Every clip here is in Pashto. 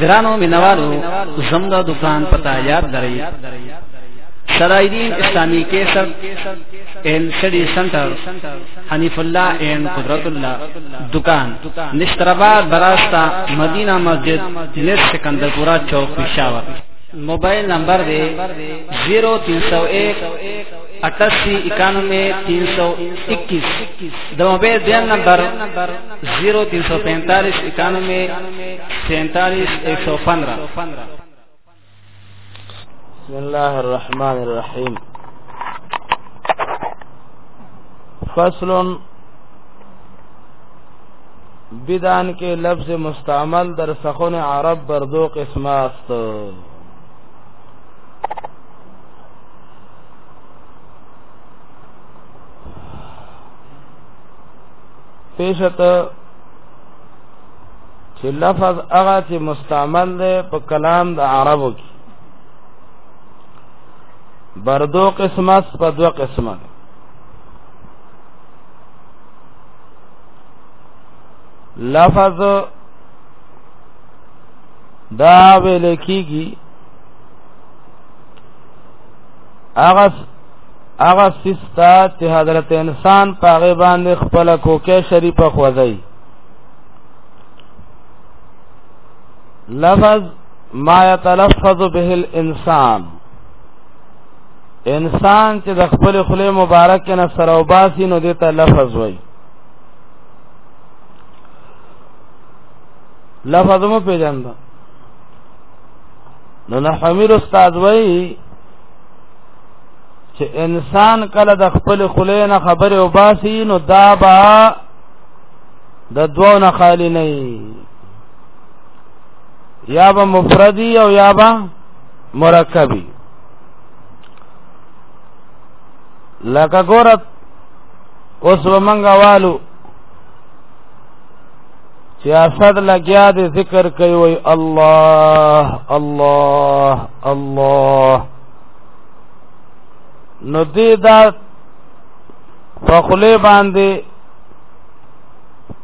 ګرانو مینوالو زموږ دکان پتا یاد درئ سرایدین اسلامی کیسر این سڑی سنٹر حنیف اللہ این قدرت اللہ دکان نشترآباد براستہ مدینہ مسجد نس سکندر پورا چوک پشاور موبائل نمبر دے زیرو تین سو ایک اٹاسی اکانوے تین سو اکیس دو موبائل دین نمبر زیرو تین سو پینتالیس اکانوے سینتالیس ایک سو پندرہ بسم اللہ الرحمن الرحیم فصل بدان کې لفظ مستعمل در سخن عرب بر دو قسمه است پیشت چې لفظ هغه چې مستعمل دی په کلام د عربو کې بردو قسمت په دو قسمت لفظ دا ویل کیږي هغه هغه سستا چې حضرت انسان پاغه باندې خپل کوکه شریفه خوځي لفظ ما يتلفظ به الانسان انسان چې د خپل خله مبارک نه سره وباسي نو دته لفظ وای لفظ مو پیژاند نو نه حمیر استاد وای چې انسان کله د خپل خلینو خبره وباسي نو دا با د دوو نه خالی نه یا به مفردی او یا به مرکبی لکه ګورت اوس ومنګه والو چې اسد لګیا دې ذکر کوي الله الله الله نو دې دا په خله باندې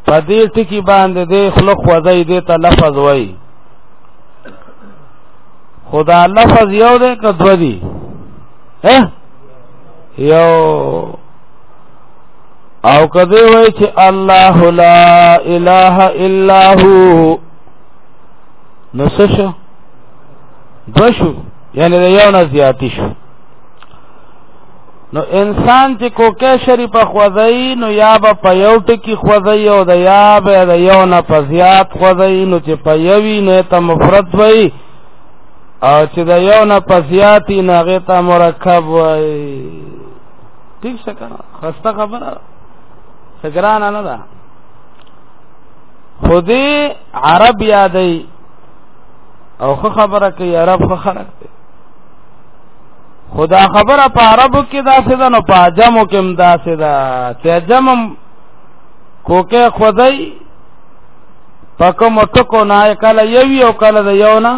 په دې ټکی باندې دې خلق وځي دې ته لفظ وای خدا لفظ یو دې کدو دی ها یو او کدی وای چې الله لا اله الا هو نو څه شو دوشو یعنی د یو نه زیاتی شو نو انسان چې کوکه شری په خوځي نو یا به په یو ټکی خوځي او د یا به د یو نه په زیات خوځي نو چې په یوی نه ته مفرد وای او چې د یو نه په زیاتی نه غه ته مرکب وای ٹھیک څه کنه خسته خبره سګران نه ده خودی عرب یادای او خو خبره کوي عرب خو خلق دی خدا خبره په عربو کې داسې ده نو په عجمو کې هم داسې ده چې عجم کوکه خدای په کوم ټکو نه کله یو یو کله د یو نه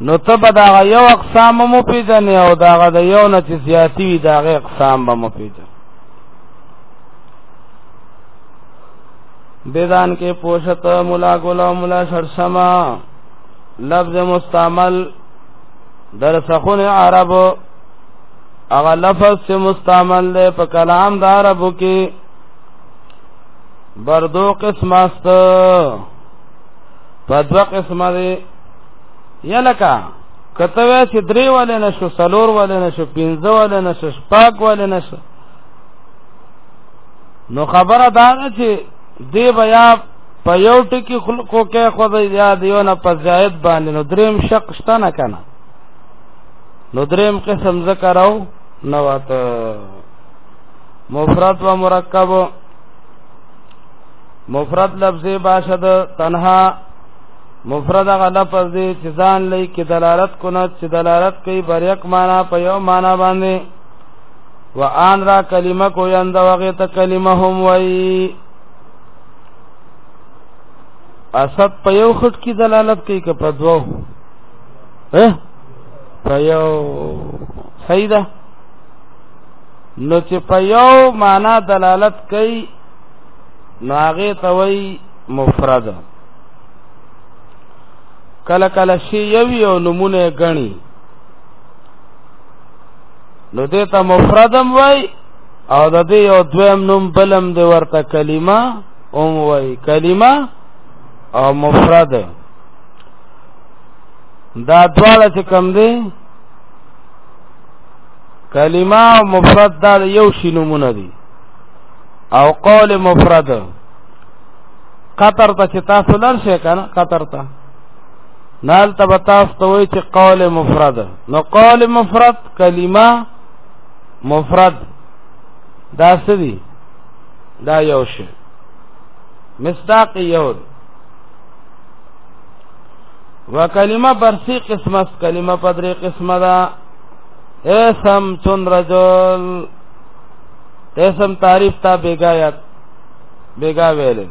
نو ته به دا یو اقسام مو پیژنې او دا د یو نه چې زیاتی وي دا غي اقسام به مو پیژنې بیدان کې پوشت ملا ګولا ملا شرسما لفظ مستعمل در سخون عرب اغا لفظ سے مستعمل دے پا کلام دا عربو کی بردو قسم است پا دو قسم دی یا لکا کتوی چی دری والی نشو سلور والی نشو پینزو والی نشو شپاک والی نشو نو خبره دا نه چې دی بیا په یو ټکی خلکو کې خو د یاد یو نه په زائد باندې نو دریم شق شته نه کنه نو دریم قسم ذکر او نو ته مفرد و مرکب مفرد لفظ باشد تنها مفرد غ لفظ دی چې ځان لې کې دلالت کو نه چې دلالت کوي بریک معنا په یو معنا باندې و آن را کلمه کو یند وغه ته کلمه هم وای اسد په یو خټ کې دلالت کوي که په دوو ها په یو صحیح ده نو چې په یو معنا دلالت کوي نو هغه ته وای مفرد کله کله شی یو یو نمونه غني نو دې ته مفردم وای او د دې یو دویم نوم بلم دې ورته کلمه اوم وای کلمه او مفرد دا دواړه چې کم دي کلمه او مفرد دا یو شی نمونه دي او قول مفرد قطر ته چې تاسو لر شئ کنه قطر ته نال تبتاس توي چې قول مفرد نو قول مفرد کلمه مفرد دا سدي دا یو شی مصداق یو وکلمه برسی قسمه کلمه پدری قسمه دا اسم چون رجل اسم تعریف تا بیگایت بیگا ویلن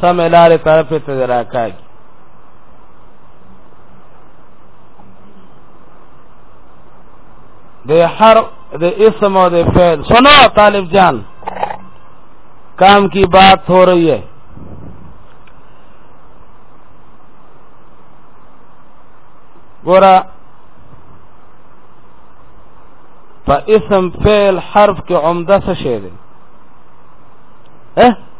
سم لار طرف ته دراکاږي د هر د اسم او د فعل سنو طالب جان کام کی بات ہو رہی ہے گورا په اسم فعل حرف کې عمده څه شی دی اه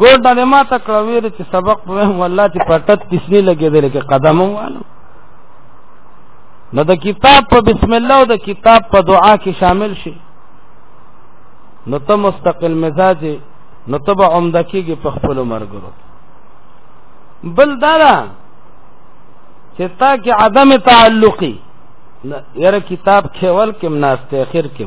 ګوډه دې ما ته کړه ویل چې سبق په وهم والله چې پټت کسنی لګېدل کې قدم وانه نو د کتاب په بسم الله او د کتاب په دعا کې شامل شي نو ته مستقل مزاج نو ته به عمده کېږي په خپل مرګرو بل دارا چې تا کې عدم تعلقي یره کتاب کېول کې مناسته اخر کې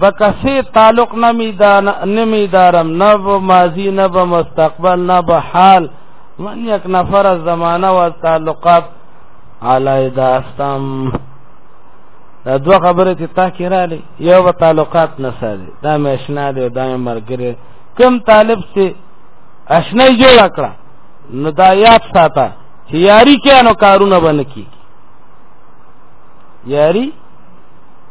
بکسی تعلق نمی دارم نه به ماضی نه به مستقبل نه به حال من یک نفر از زمانه و تعلقات علی داستم دا دو خبره تی تا کی را لی یو به تعلقات نسازی دا می اشنا دی دا می مرگره کم طالب سی اشنای جوړ کړه نو دا یاد ساته چې یاری کې نو کارونه باندې کیږي یاری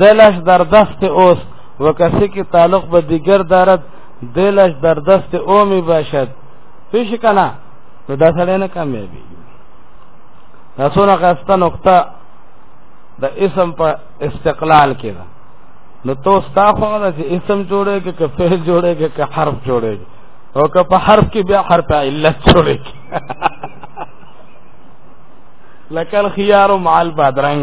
دلش در دست اوست و کسی که تعلق به دیگر دارد دلش در دست او می باشد پیش کنه نو دا سړی نه کامیابی دا څونه خسته نقطه د اسم په استقلال کې ده نو تو ستا خو دا چې اسم جوړېږي که فعل جوړېږي که حرف جوړېږي او که په حرف کې بیا حرف علت جوړېږي لکه الخيار مع البادرنګ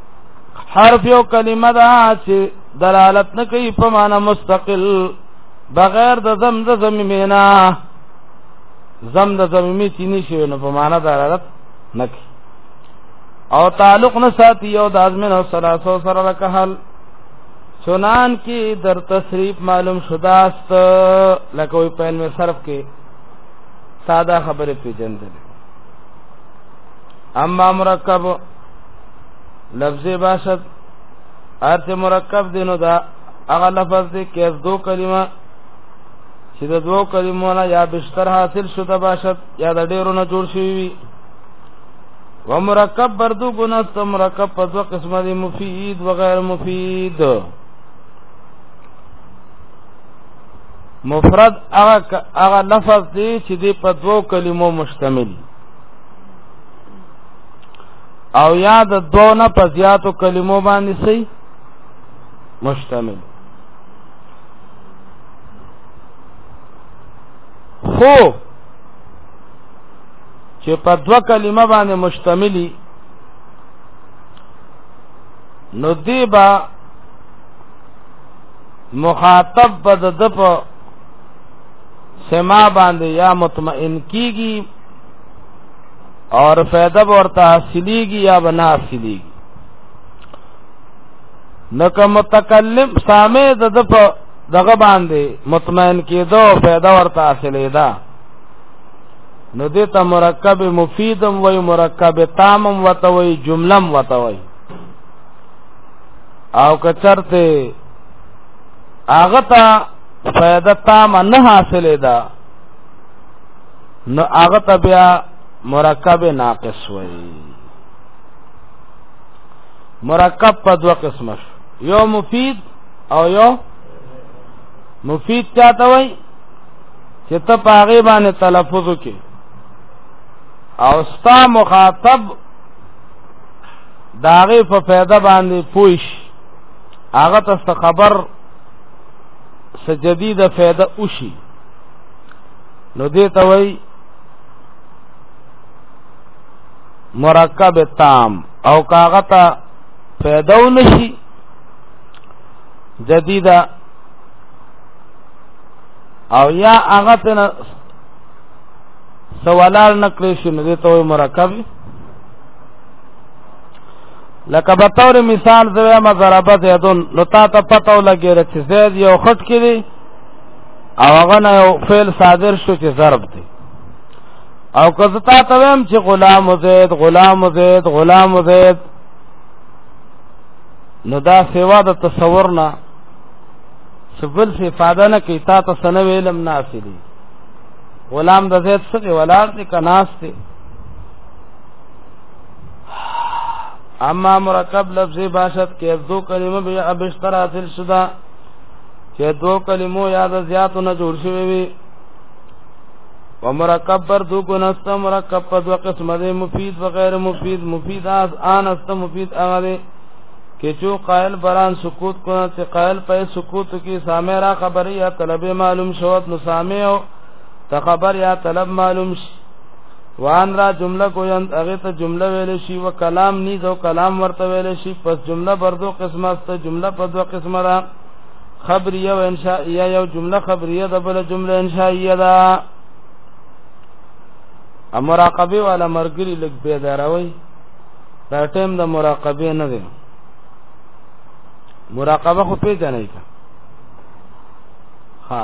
حرف یو کلمه ده چې دلالت نه کوي په معنا مستقل بغیر د زم د زمینا زم د زمینی چې نشي نو په معنا دلالت نه کوي او تعلق نه ساتي یو د ازمن او سلاسو سره لکهل چنان کی در تصریف معلوم شداست لکه وی په علم صرف کې ساده خبره پیژندل اما مرکب لفظ باشد ارته مرکب دینو دا هغه لفظ دی کې از دو کلمه چې د دوو کلمو نه یا بشتر حاصل شو د باشد یا د ډیرو نه جوړ شوی وي و مرکب بردو ګنا ته مرکب په دوه قسمه دی مفید و غیر مفید مفرد هغه هغه لفظ دی چې دی په دوو کلمو مشتمل دی او یا د دوه نه په زیاتو کلمو باندې سي مشتمل خو چې په دوه کلمه باندې مشتملی نو دی با مخاطب به د په سما باندې یا مطمئن کیږي اور فیدب اور تحصیلی گی یا بنا حاصلی گی نکه متکلم سامع د دغه باندې مطمئن کېدو پیدا ورته حاصلې ده نو دې ته مرکب مفیدم وای مرکب تامم وته وای جملم وته وای او کچرته هغه ته فائدہ تام نه حاصلې ده نو هغه ته بیا مرکب ناقص وایي مرکب په دوه قسمه یو مفید او یو مفید چاته وایي چې ته په هغه باندې تلفظ وکې او ستا مخاطب داغه په فایده باندې پوښ هغه ته خبر سجدید فایده وشي نو دې ته وای مرکب تام او کاغه ته پیدا ونشي جديده او یا هغه ته سوالار نکړې شي نو دې ته وای مرکب لکه به تور مثال زوی مضربه زیدون نو تا ته پته ولګېږي چې زید یو خټ کې دی او هغه نه فعل صادر شو چې ضرب دی او که زتا ته ویم چې غلام زید غلام زید غلام زید نو دا سیوا د تصور نه شبل څه فاده نه کوي تا ته سن ویلم ناسلی غلام د زید څخه ولار دي کناس دي اما مرکب لفظ باشد کې دو کلمه به ابشترات الشدا چې دو کلمو یا د زیاتو نه جوړ شوی وي و مرکب پر دو کو نست مرکب پر دو قسم دے مفید و غیر مفید مفید آس آن است مفید آغا دے کہ چو قائل بران سکوت کنا تی قائل پہ سکوت کی سامع را خبر یا طلب معلوم شوت نو سامع ہو تا خبر یا طلب معلوم شوت وان را جمله کویند هغه ته جمله ویل شي و کلام ني دو کلام ورته ویل شي پس جمله بر دو قسمه است جمله په دو قسمه را خبریه او انشائیه یو جمله خبریه د بل جمله انشائیه ده ا مراقبه والا مرګری لګ پیدا راوي دا ټیم د مراقبه نه دی مراقبه خو پیدا نه کا ها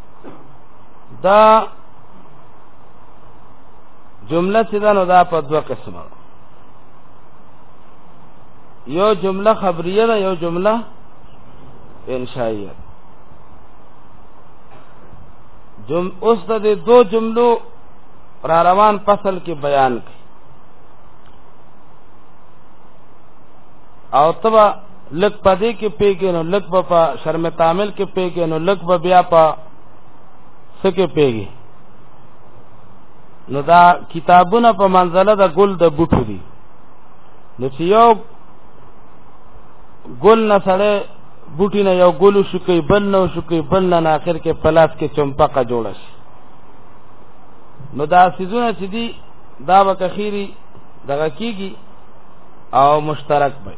دا جمله چې دا نو دا په دوه قسمه یو جمله خبریه ده یو جمله انشائیه جم اوس د دې دو جملو را روان فصل کې بیان کړي او تبا لک په دې کې پیګې نو لک په شرم تعامل کې پیګې نو لک به بیا په سکه پیګې نو دا کتابونه په منزله د ګل د بوټو دي نو چې یو ګل نه سره بوټی نه یو ګل شو کوي بل نه شو کوي بل نه اخر کې پلاس کې چمپقه جوړ شي نو دا سيزونه چې دي دا وکخيري دغه کیږي او مشترک وي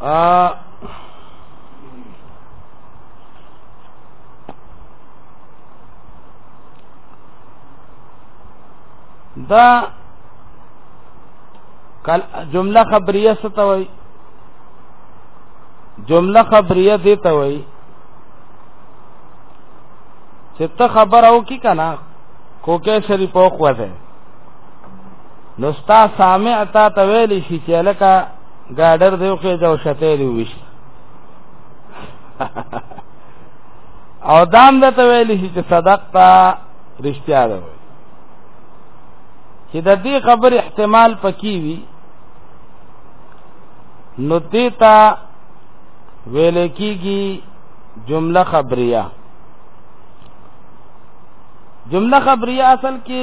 ا دا کل جمله خبریه ستوي جمله خبریه دي ته وي چې ته خبر او کی کنه کوکه شریف او خو ده نو ستا سامع تا ته ویل شي چې لکه ګاډر دیو کې جو شته دی وش او دام د ته ویل شي چې صدق تا رښتیا ده چې د دې خبر احتمال پکې وي نو دیتا ویل کیږي جمله خبریه جمله خبریه اصل کې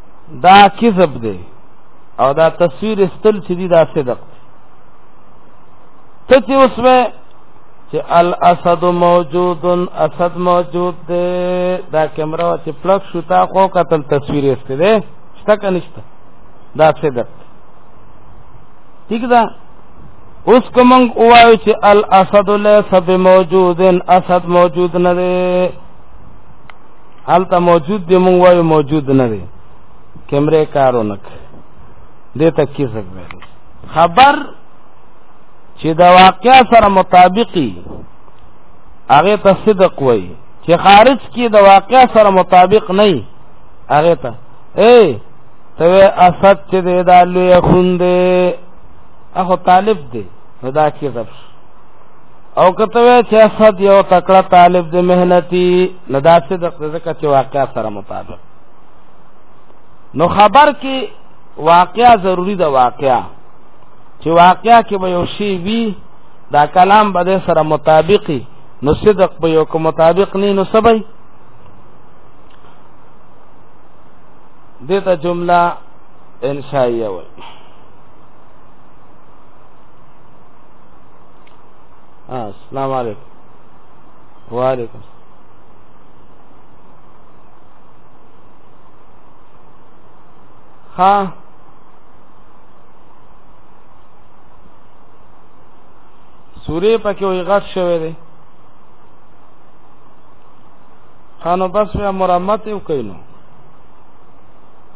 دا کذب دی او دا تصویر استل چې دی دا صدق ته چې اوس مې چې الاسد موجود اسد موجود دی دا کیمرا چې پلک شو تا خو قتل تصویر است دی شته کنيشته دا صدق ٹھیک ده اوس کوم وایو چې الاسد له سب موجودن اسد موجود نه دی حالت موجود دی مونږ وایو موجود نه دی کیمره کارونه دې ته کې څه خبر چې دا واقعیا سره مطابقي هغه ته صدق وای چې خارج کې د واقعیا سره مطابق نه هغه ته اے ته اسد چې د دالو خوندې اخو طالب دی دا کې ځب او کته وی چې اسد یو تکړه طالب د مهنتی نه دا صدق ځکه چې واقعا سره مطابق نو خبر کې واقعا ضروری ده واقعا چې واقعا کې به یو شی وی دا کلام به سره مطابقي نو صدق به یو کوم مطابق نه نو سبي دته جمله انشائیه وایي السلام علیکم وعلیکم ها سورې پکې وي غټ شوی دی خانو بس بیا مرمت یو کینو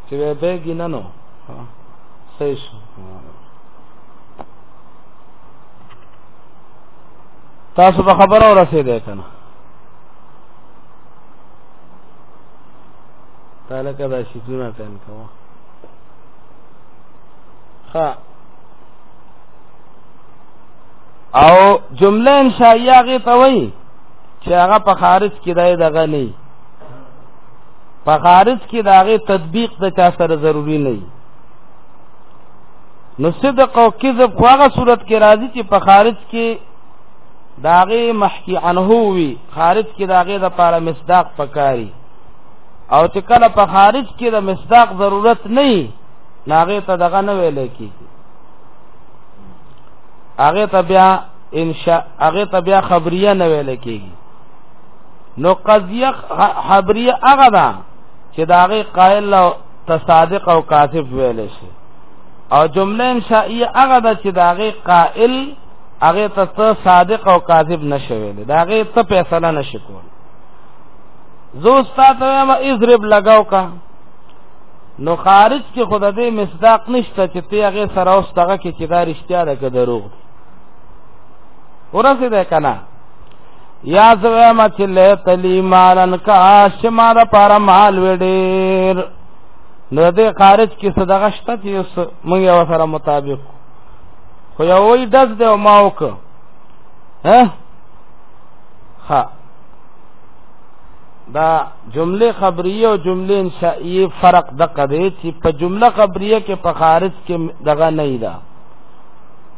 چې به ګیننو صحیح شو تاسو به خبر او رسیدای کنه تعالی کدا شي دونه تن کوه ها او جمله انشائیه غي توي چې هغه په خارج کې دای دغه نه په خارج کې داغه تطبیق د چا سره ضروری نه نو صدق او کذب خو هغه صورت کې راځي چې په خارج کې داغه محکی عنه وی خارج کې داغه د پاره مصداق پکاري او چې کله په خارج کې د مصداق ضرورت نه ناغه ته دغه نه ویل کی هغه ته بیا انشاء هغه ته بیا خبریه نه ویل کیږي نو قضیه خبریه هغه ده چې داغه قائل تصادق او کاذب ویل شي او جمله انشائیه هغه ده چې داغه قائل هغه ته صادق او کاذب نشوي دا هغه ته فیصله نشي کول زو استاد ما اضرب لگاو کا نو خارج کې خود دې مصداق نشته چې ته هغه سره اوس دغه کې چې دا رښتیا ده که دروغ ورسې ده کنه یا زوی ما چې له تلی مالن کا شمار پر مال وډیر نو دې خارج کې صدقه شته چې موږ یو سره مطابق خو یو وی دز دی او ما وک ها ها دا جمله خبریه او جمله انشائیه فرق دقه دی چې په جمله خبریه کې په خارج کې دغه نه ده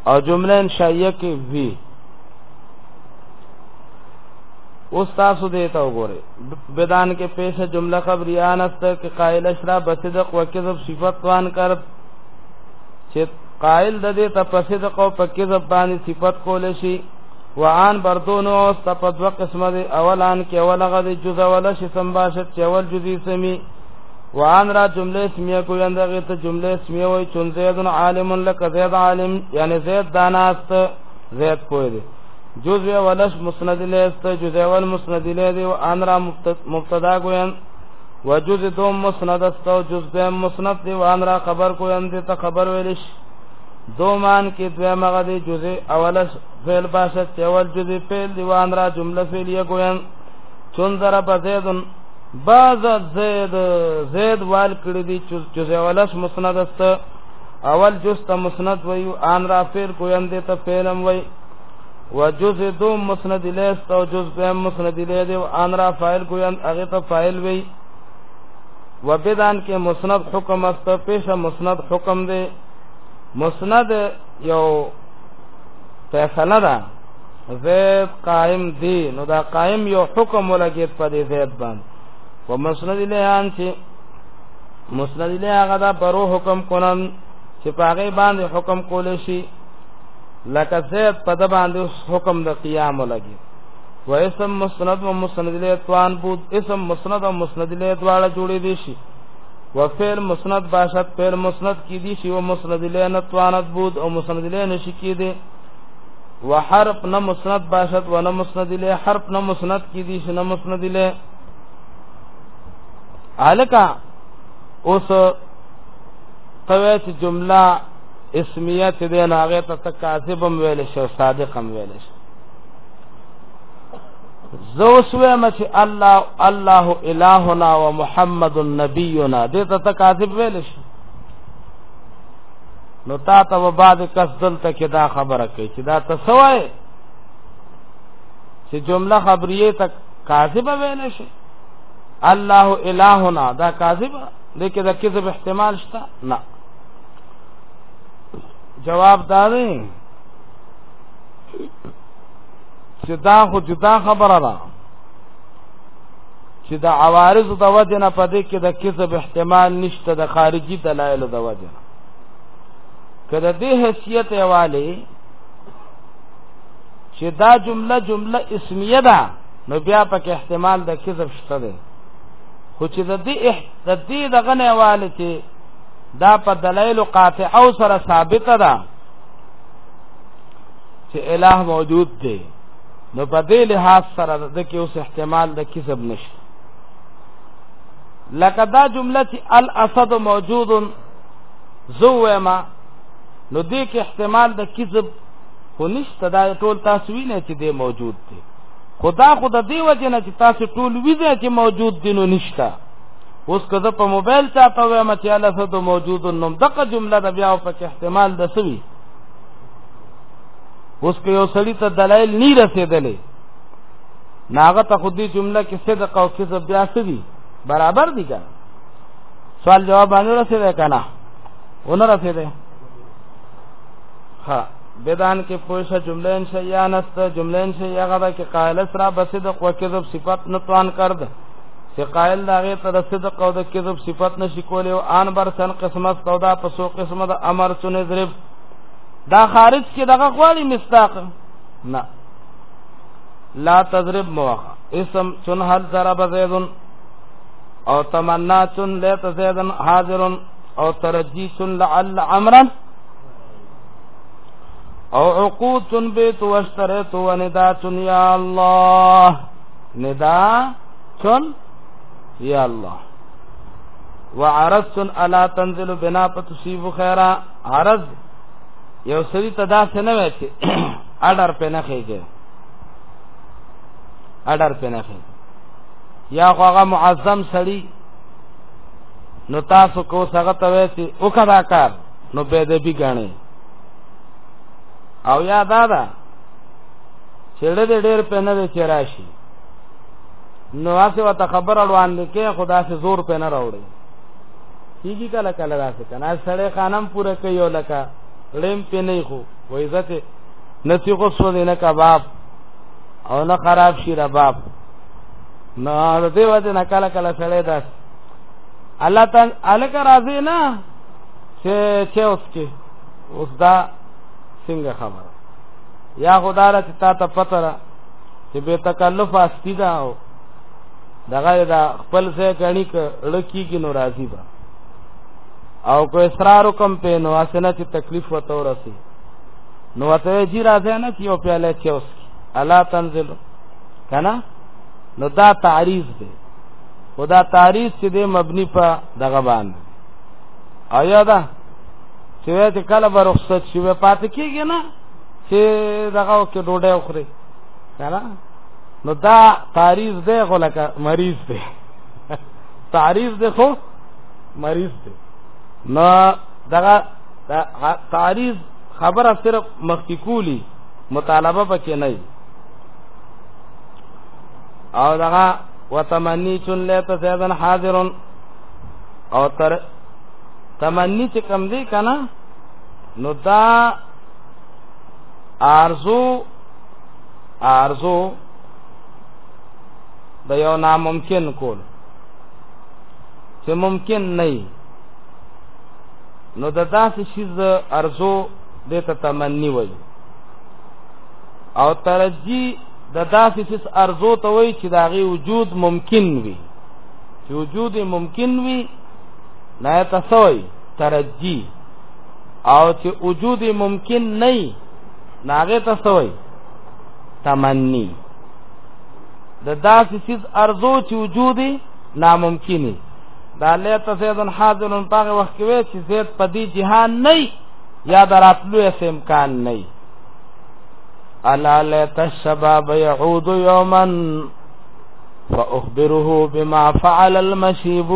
او جمله انشائیه کې وی اوس تاسو دې ته وګورئ بدان کې پیش جمله خبریان است کې قائل اشرا بصدق و کذب صفت وان کر چې قائل د دې ته پسدق او په کذب باندې صفت کول شي وعن بردونو است په دوه قسمه دی اول ان کې اول غد جزء ولا شي سمباشت چې اول جزء سمي وعن را جمله اسمیه کو اندغه ته جمله اسمیه وای چون زید عالم لک زید عالم یعنی زید داناست زید کوی دی جزء ولش مسند له است جزء ول مسند له دی او ان را مبتدا گوین و جزء دوم مسند است او جزء مسند دی او ان را خبر کوین دی ته خبر ویلش دومان کې دوه مغه دی جزء اولش فعل باشد چې اول جزء فعل دی او ان را جمله فعلیه گوین چون ذرا بزیدن بعض زید زید وال کړی دی جزء اولش مسند است اول جز ته مسند وی ان را فعل کوین دی ته فعلم وی وجز دو مسند الیس تو جز دو مسند الیس او ان را فاعل کو ان هغه ته فاعل وی وبدان کې مسند حکم است پیش مسند حکم دی مسند یو فیصله ده زید قائم دی نو دا قائم یو حکم ولګید په دې زید باندې و مسند الیان چې مسند الیه هغه دا برو حکم کونن چې پاغه باندې حکم کول شي لکه زید په د باندې حکم د قیام لګي و اسم مسند و مسند له توان بود اسم مسند او مسند له دواړه جوړې دي شي و فعل مسند باشد فعل مسند کی دي شي او مسند له نه توانت بود او مسند له نشي کی دي و حرف نه مسند باشد و نه مسند له حرف نه مسند کی دي شي نه مسند له الکا اوس توې چې جمله اسمیه چې دی نو هغه ته ته کاذب هم ویلی شي او صادق هم ویلی شي زه اوس وایم چې الله الله الهنا و محمد نبینا دې ته ته کاذب ویلی شي نو تا ته به بعد کس دلته کې دا خبره کوي چې دا ته څه وایې چې جمله خبریه ته کاذب ویلی شي الله الهنا دا کاذب لیکن دا کذب احتمال شته نه جواب دا دی چې دا خو جدا خبره ده چې د عوارض د وجه نه پدې کې د کذب احتمال نشته د خارجي دلایل د وجه نه کله دې حیثیت والے چې دا جمله جمله اسمیه ده نو بیا پکې احتمال د کذب شته ده خو چې د دې د دې دغه نه والي چې دا په دلایل قاطع او سره ثابت ده چې الہ موجود دی نو په دې لحاظ سره د کې اوس احتمال د کسب نشته لکه دا جمله چې الاسد موجود زوما نو دې کې احتمال د کسب خو نشته دا ټول تاسو وینئ چې دی موجود دی خدا خو د دې وجه نه چې تاسو ټول وینئ چې موجود دی نو نشته اوس که زه په موبایل چاته وایم چې الله څه ته موجود نوم دغه جمله د بیا په احتمال د سوي اوس که یو سړی ته دلایل نه رسیدلې ناغه ته خودي جمله کې صدق او کذب بیا سوي برابر دي کنه سوال جواب باندې رسیدل کنه ونه رسیدل ها بدان کې پوښه جمله ان شیانست جمله ان شیغه کې قائل سره بسد او کذب صفات نتوان کرد چې قائل دا غي تر صدق او د کذب صفت نشي کولای او ان بر سن قسمت او دا پسو قسمه د امر چونه ضرب دا خارج کې دغه غواړي مستاق نه لا تضرب موخ اسم چن هل ضرب زید او تمنا چن لیت زید حاضر او ترجی چن لعل عمرا او عقود چن بیت واشترت وندات یا الله ندا تن یا الله وعرض الا تنزل بنا فتصيب خيرا عرض یو سړي تدا سنه وای چې اډر په نه خېږي اډر په نه خېږي یا هغه معظم سړي نو تاسو کو څنګه ته وای چې وکړه کار نو به دې بي غاڼه او یا دادا چړې ډېر په نه وی چې راشي نو هسې ورته خبر اړوان دی کې خو داسې زور پې نه راوړي کېږي کله کله داسې که نه سړی خانم پوره کوي او لکه ړیم پې نه خو و عزت نه تی خو سو دی نه کباب او نه خراب شي رباب نو د دې وجه نه کله کله سړی داس الله تعالی الک راضي نه چې چې اوس کې اوس دا څنګه خبره یا خدای ته تا ته پتره چې به تکلف استی دا او دغه دا خپل ځای کړي لړکی کې نو راضي با او کو اصرار کوم په نو اسنه چې تکلیف وته ورسي نو ته جی راځه نه چې یو پیاله چې اوس الا تنزل کنه نو دا تعریض دی خدا تعریض چې دی مبني په دغه باندې آیا دا چې کله برخصت شي پاتې کیږي نه چې دغه کې ډوډۍ خوري کنه نو دا تعریض دی خو لکه مریض دی تعریض دی خو مریض دی نو دغه تعریض خبره صرف مخکې کولی مطالبه پکې نه او دغه وتمنی چون لیت سیدن حاضرن او تر تمنی چې کم دی کنه نو دا ارزو ارزو د یو ناممکن کول چې ممکن نه نو د داسې شي د ارزو د ته تمنی وای او ترجی د داسې شي ارزو ته وای چې داغي وجود ممکن وي چې وجود ممکن وي نه تاسو ترجی او چې وجود ممکن نه ناغه تسوي تمنی د داسې چیز ارزو چې وجود ناممکن دی دا لیت زیدن حاضر پاغه وخت کې وی چې زید په دې جهان نه یا دراتلو یې امکان نه الا لیت الشباب يعود يوما فاخبره بما فعل المشيب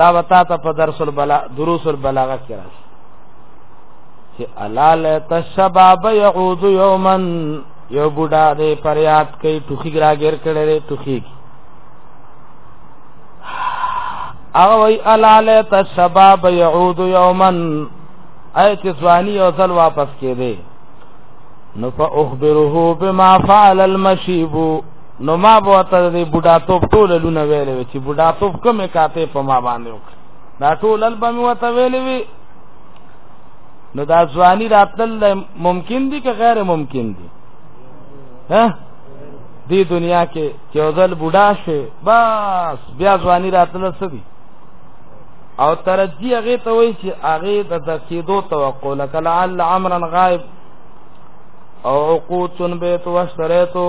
دا وتا ته په درس البلا دروس البلاغه کې راشي چې الا لت الشباب يعود يوما یو بوډا دې پریاد کوي ټوخي راګر کړي ټوخي او وی الا لت الشباب يعود يوما اي چې ځواني او ځل واپس کړي نو فاخبره بما فعل المشيب نو ما به ته د بوډا توپ ټول لونه ویلې چې بوډا توپ کومه کاته په ما باندې وکړه دا ټول الب مې وته ویلې وی نو دا ځواني راتل ممکن دي که غیر ممکن دي ها دې دنیا کې چې ځل بوډا شي بس بیا ځواني راتل سدي او ترجی هغه ته وای چې هغه د تکیدو توقع لکه لعل عمرا غائب او عقود چن بیت واشتریتو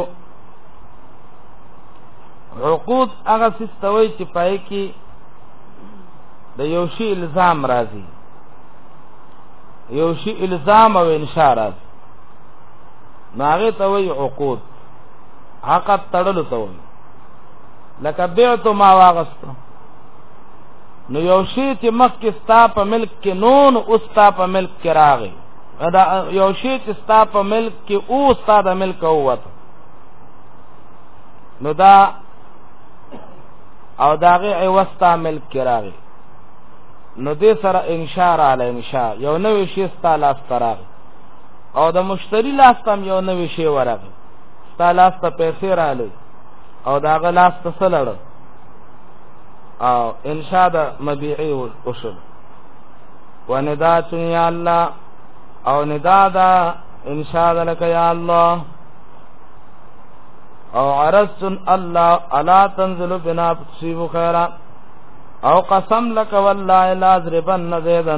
عقود هغه څه توي چې پای کې د یو شی الزام راځي یو شی الزام او انشاء راځي ناغه توي عقود حق تړلو توي لکه بیعت ما واغست نو یو شی چې مخکې ستا په ملک کې نون او ستا په ملک کې راغی دا یو شی چې ستا په ملک کې او ستا د ملک اوت نو دا او داغه ایوستا ملک کراغي نو دې سره انشاء علی انشاء یو نوې شی ستا لاس تراغ او د مشتری لاس تم یو نوې شی ورغ ستا لاس ته پیسې رااله او داغه لاس ته سلړ او انشاء د مبيعي وشل وندات یا الله او ندادا ان شاء الله لك يا الله او عرست الله الا تنزل بنا تصيب خيرا او قسم لك والله لا ضربن زيدا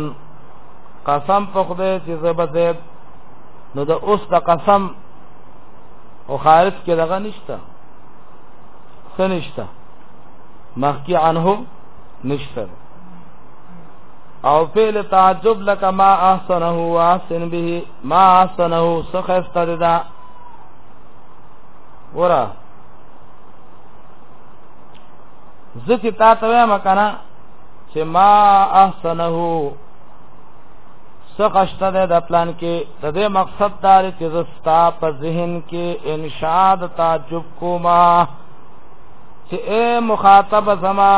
قسم په خدای چې زب زید نو د اوس د قسم او خارج کې دغه نشته سنشته مخکی عنه نشته او فعل تعجب لك ما احسنه واحسن به ما احسنه سخست دا ورا زکه تا ته ما کنه چې ما احسنه سخشته ده د پلان کې د دې مقصد دار چې زستا په ذهن کې انشاد تعجب کوما چې اے مخاطب زما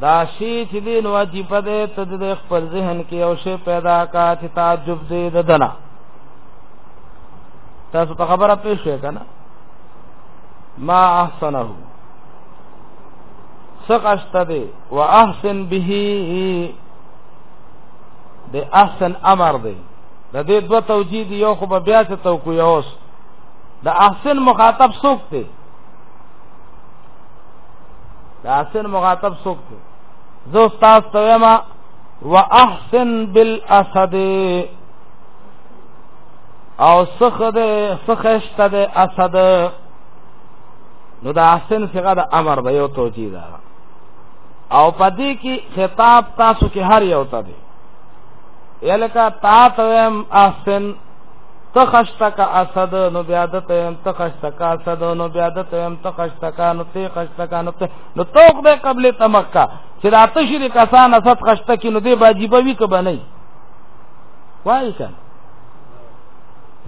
دا شی چې دی نو چې په دې ته د خپل ذهن کې او شی پیدا کا چې تعجب دې ددنه تاسو ته خبره پېښ شوه کنه ما احسنه سقشت دې واحسن به د احسن امر دی د دې دوه توجید یو خو بیا څه تو کو یوس د احسن مخاطب څوک دی دا احسن مخاطب څوک دی زه استاد ته وایم واحسن بالاسد او سخ ده سخشت ده اسد نو دا احسن څنګه د امر به یو توجیه ده او پدې کې خطاب تاسو کې هر یو ته دی یلکه تا ته احسن تخشتک اسد نو بیا د تیم تخشتک اسد نو بیا د تیم تخشتک نو تی خشتک نو ته نو توق به قبل تمکا چې د آتش د کسان اسد خشتک نو دی واجب وی کبه نه وای کن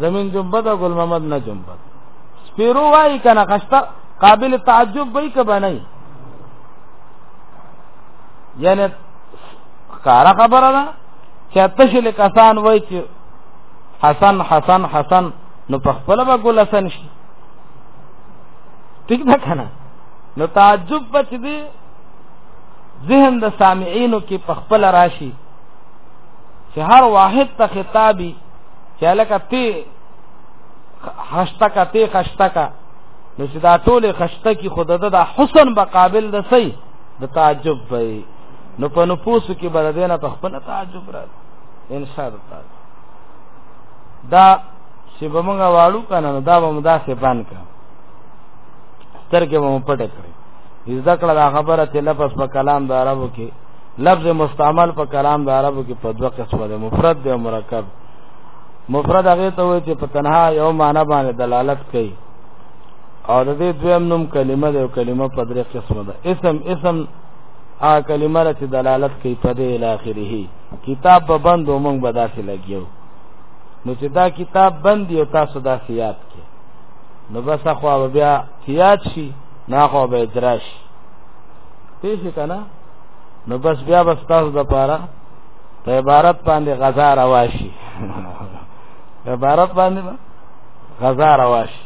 زمین جنبه د ګل محمد نه جنبه سپیرو وای کنه خشتک قابل تعجب وی کبه نه یعنی کارا خبره ده چې آتش د کسان وای چې حسن حسن حسن نو په خپل به ګل حسن شي ټیک ده کنه نو تعجب بچ دی ذهن د سامعینو کې په خپل راشي چې هر واحد ته خطابي چې لکه تی خشتکا تی خشتکا نو چې دا ټوله خشتکی خود د حسن به قابل د سي د تعجب وي نو په نفوس کې بر دینه په خپل تعجب راځي ان شاء الله دا چې به موږ واړو کنه دا به موږ داسې بان کړ سترګې به موږ پټه کړې زده کړه دا خبره چې لفظ په کلام د عربو کې لفظ مستعمل په کلام د عربو کې په دوه قسمه ده مفرد دی او مرکب مفرد هغه ته وایي چې په تنها یو معنی باندې دلالت کوي او د دې دویم نوم کلمه ده او کلمه په درې قسمه ده اسم اسم ا کلمه چې دلالت کوي په دې الاخره کتاب به بند و مونږ به داسې لګیو نو چې دا کتاب بند دی او تاسو دا سیات کې نو بس خو بیا سیات شي نه خو به اجرا شي پیښ کنا نو بس بیا بس تاسو د پاره په عبارت باندې غزا رواشي عبارت باندې غزا رواشي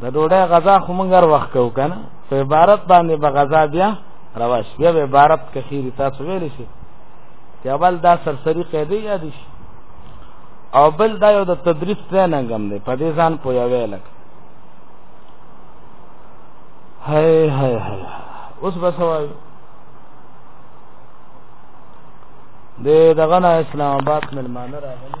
د ډوډۍ غزا خو مونږ هر وخت کو کنه په عبارت باندې به غزا بیا رواش بیا به عبارت کثیر تاسو ویل شي چې اول دا سرسری قاعده یاد شي او بل دا یو د تدریس ټریننګ هم دی په دې ځان پویا ویلک هاي هاي هاي اوس بس وایو د دغه اسلام آباد ملمانه راغلی